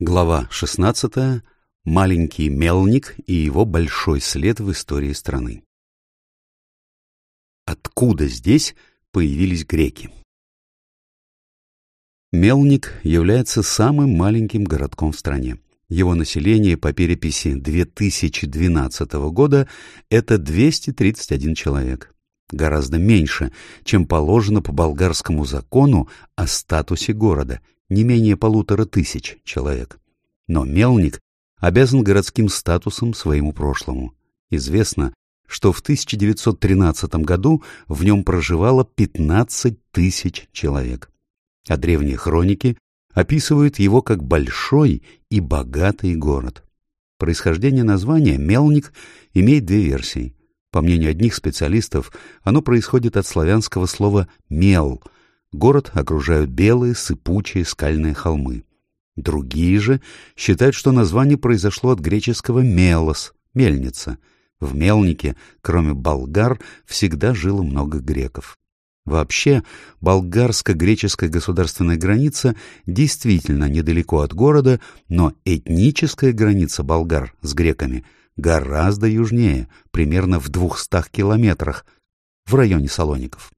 Глава 16. Маленький мелник и его большой след в истории страны. Откуда здесь появились греки? Мелник является самым маленьким городком в стране. Его население по переписи 2012 года – это 231 человек. Гораздо меньше, чем положено по болгарскому закону о статусе города – не менее полутора тысяч человек. Но Мелник обязан городским статусом своему прошлому. Известно, что в 1913 году в нем проживало 15 тысяч человек. А древние хроники описывают его как большой и богатый город. Происхождение названия «Мелник» имеет две версии. По мнению одних специалистов, оно происходит от славянского слова «мел», Город окружают белые, сыпучие скальные холмы. Другие же считают, что название произошло от греческого «мелос» — «мельница». В Мелнике, кроме болгар, всегда жило много греков. Вообще, болгарско-греческая государственная граница действительно недалеко от города, но этническая граница болгар с греками гораздо южнее, примерно в двухстах километрах, в районе Салоников.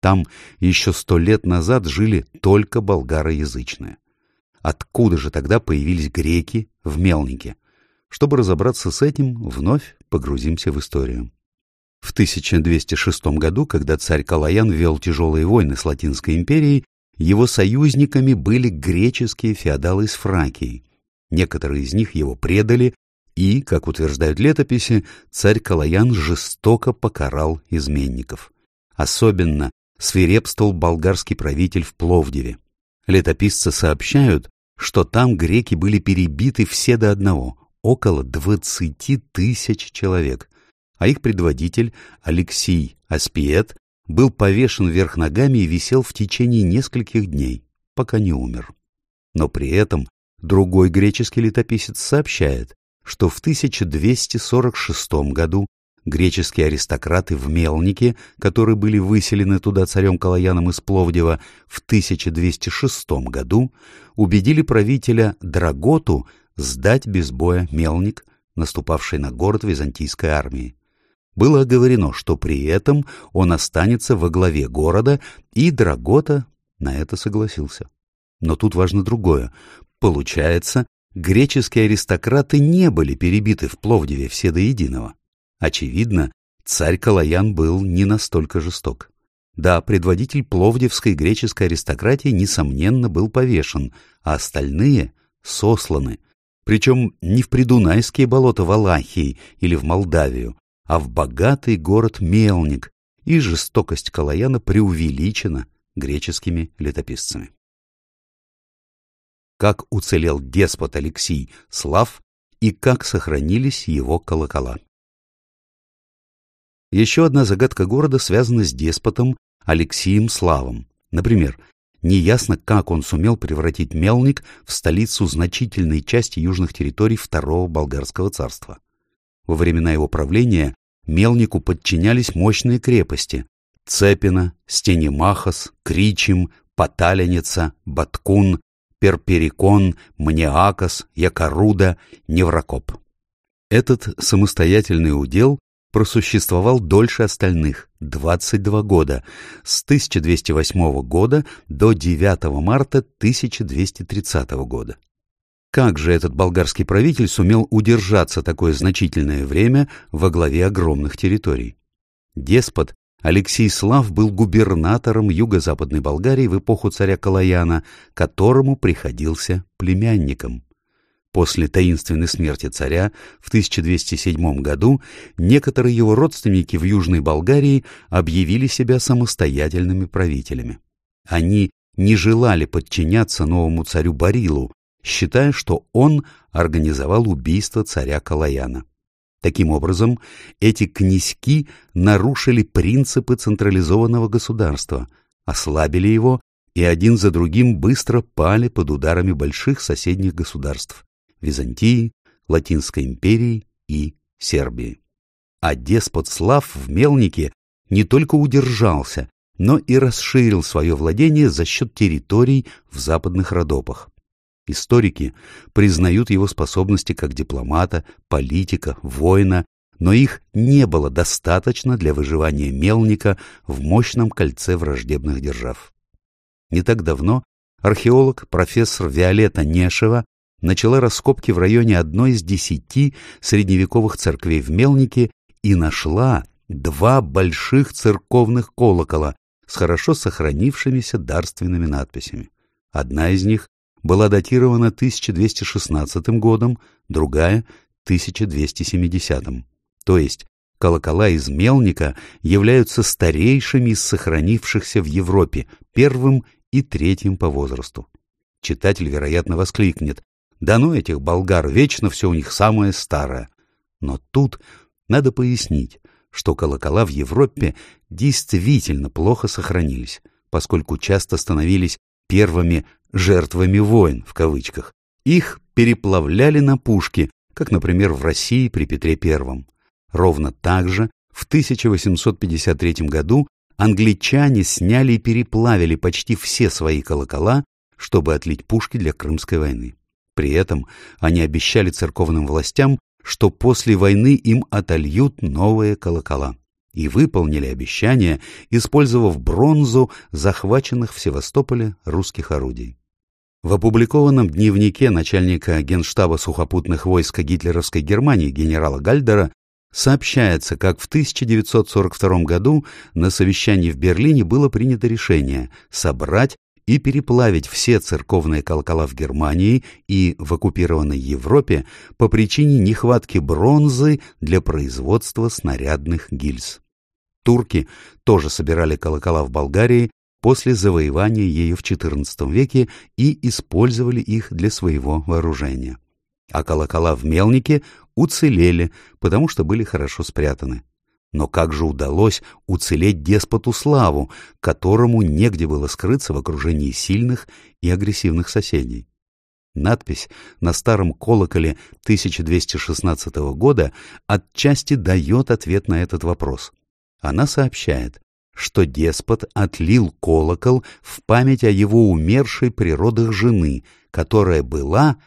Там еще сто лет назад жили только болгароязычные. Откуда же тогда появились греки в Мелнике? Чтобы разобраться с этим, вновь погрузимся в историю. В 1206 году, когда царь Калаян вел тяжелые войны с Латинской империей, его союзниками были греческие феодалы из Фракии. Некоторые из них его предали, и, как утверждают летописи, царь Калаян жестоко покарал изменников. Особенно свирепствовал болгарский правитель в Пловдиве. Летописцы сообщают, что там греки были перебиты все до одного, около двадцати тысяч человек, а их предводитель Алексий Аспиет был повешен вверх ногами и висел в течение нескольких дней, пока не умер. Но при этом другой греческий летописец сообщает, что в 1246 году Греческие аристократы в Мелнике, которые были выселены туда царем Калаяном из Пловдива в 1206 году, убедили правителя Драготу сдать без боя Мелник, наступавший на город византийской армии. Было оговорено, что при этом он останется во главе города, и Драгота на это согласился. Но тут важно другое. Получается, греческие аристократы не были перебиты в Пловдиве все до единого. Очевидно, царь Калаян был не настолько жесток. Да, предводитель пловдивской греческой аристократии, несомненно, был повешен, а остальные — сосланы. Причем не в придунайские болота Валахии или в Молдавию, а в богатый город Мелник, и жестокость Калаяна преувеличена греческими летописцами. Как уцелел деспот Алексий Слав и как сохранились его колокола. Еще одна загадка города связана с деспотом Алексием Славом. Например, неясно, как он сумел превратить Мелник в столицу значительной части южных территорий Второго Болгарского царства. Во времена его правления Мелнику подчинялись мощные крепости – Цепина, Стенемахас, Кричим, Поталеница, Баткун, Перперикон, Маниакос, Якоруда, Неврокоп. Этот самостоятельный удел просуществовал дольше остальных – 22 года, с 1208 года до 9 марта 1230 года. Как же этот болгарский правитель сумел удержаться такое значительное время во главе огромных территорий? Деспот Алексей Слав был губернатором юго-западной Болгарии в эпоху царя Калаяна, которому приходился племянником. После таинственной смерти царя в 1207 году некоторые его родственники в Южной Болгарии объявили себя самостоятельными правителями. Они не желали подчиняться новому царю Барилу, считая, что он организовал убийство царя Калаяна. Таким образом, эти князьки нарушили принципы централизованного государства, ослабили его и один за другим быстро пали под ударами больших соседних государств Византии, Латинской империи и Сербии. А деспот Слав в Мелнике не только удержался, но и расширил свое владение за счет территорий в западных Родопах. Историки признают его способности как дипломата, политика, воина, но их не было достаточно для выживания Мелника в мощном кольце враждебных держав. Не так давно археолог профессор Виолетта Нешева начала раскопки в районе одной из десяти средневековых церквей в Мелнике и нашла два больших церковных колокола с хорошо сохранившимися дарственными надписями. Одна из них была датирована 1216 годом, другая — 1270. То есть колокола из Мелника являются старейшими из сохранившихся в Европе, первым и третьим по возрасту. Читатель, вероятно, воскликнет «Да ну этих болгар, вечно все у них самое старое». Но тут надо пояснить, что колокола в Европе действительно плохо сохранились, поскольку часто становились первыми «жертвами войн» в кавычках. Их переплавляли на пушки, как, например, в России при Петре I. Ровно так же в 1853 году англичане сняли и переплавили почти все свои колокола, чтобы отлить пушки для Крымской войны. При этом они обещали церковным властям, что после войны им отольют новые колокола. И выполнили обещание, использовав бронзу захваченных в Севастополе русских орудий. В опубликованном дневнике начальника Генштаба сухопутных войск гитлеровской Германии генерала Гальдера сообщается, как в 1942 году на совещании в Берлине было принято решение собрать и переплавить все церковные колокола в Германии и в оккупированной Европе по причине нехватки бронзы для производства снарядных гильз. Турки тоже собирали колокола в Болгарии после завоевания ею в XIV веке и использовали их для своего вооружения. А колокола в Мелнике уцелели, потому что были хорошо спрятаны. Но как же удалось уцелеть деспоту Славу, которому негде было скрыться в окружении сильных и агрессивных соседей? Надпись на старом колоколе 1216 года отчасти дает ответ на этот вопрос. Она сообщает, что деспот отлил колокол в память о его умершей природах жены, которая была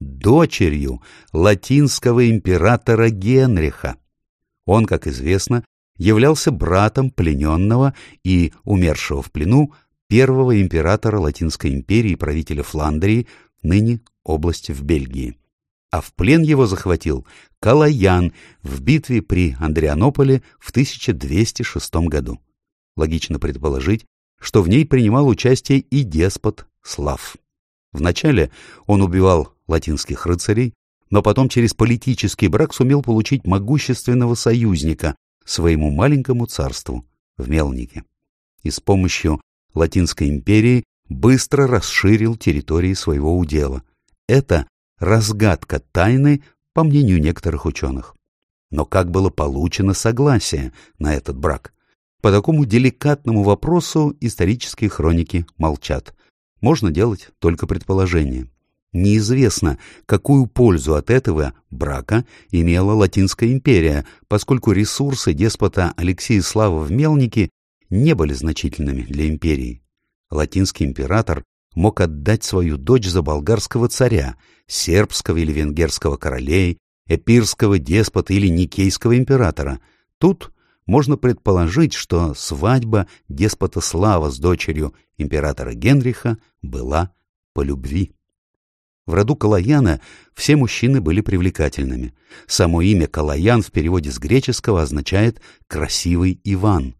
дочерью латинского императора Генриха. Он, как известно, являлся братом плененного и умершего в плену первого императора Латинской империи правителя Фландрии, ныне области в Бельгии. А в плен его захватил Калаян в битве при Андрианополе в 1206 году. Логично предположить, что в ней принимал участие и деспот Слав. Вначале он убивал латинских рыцарей, но потом через политический брак сумел получить могущественного союзника своему маленькому царству в Мелнике. И с помощью Латинской империи быстро расширил территории своего удела. Это разгадка тайны, по мнению некоторых ученых. Но как было получено согласие на этот брак? По такому деликатному вопросу исторические хроники молчат. Можно делать только предположение. Неизвестно, какую пользу от этого брака имела Латинская империя, поскольку ресурсы деспота Алексея Слава в Мелнике не были значительными для империи. Латинский император мог отдать свою дочь за болгарского царя, сербского или венгерского королей, эпирского деспота или никейского императора. Тут можно предположить, что свадьба деспота Слава с дочерью императора Генриха была по любви. В роду Калаяна все мужчины были привлекательными. Само имя Калаян в переводе с греческого означает «красивый Иван».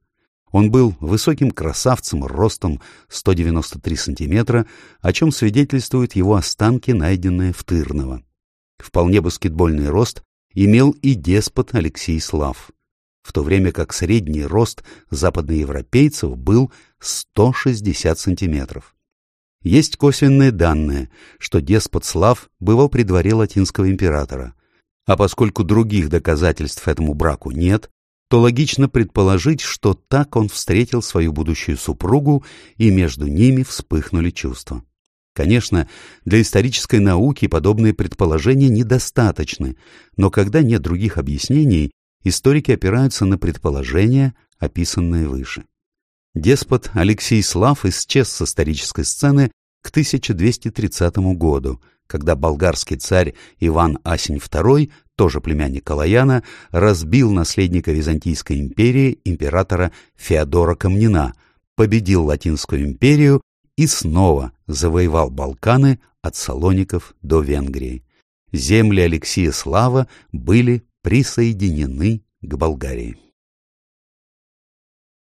Он был высоким красавцем ростом 193 сантиметра, о чем свидетельствуют его останки, найденные в Тырново. Вполне баскетбольный рост имел и деспот Алексей Слав, в то время как средний рост западноевропейцев был 160 сантиметров. Есть косвенные данные, что деспот Слав бывал при дворе латинского императора. А поскольку других доказательств этому браку нет, то логично предположить, что так он встретил свою будущую супругу, и между ними вспыхнули чувства. Конечно, для исторической науки подобные предположения недостаточны, но когда нет других объяснений, историки опираются на предположения, описанные выше. Деспот Алексей Слав исчез с исторической сцены к 1230 году, когда болгарский царь Иван Асень II, тоже племянник Калаяна, разбил наследника Византийской империи императора Феодора Камнина, победил Латинскую империю и снова завоевал Балканы от Салоников до Венгрии. Земли Алексея Слава были присоединены к Болгарии.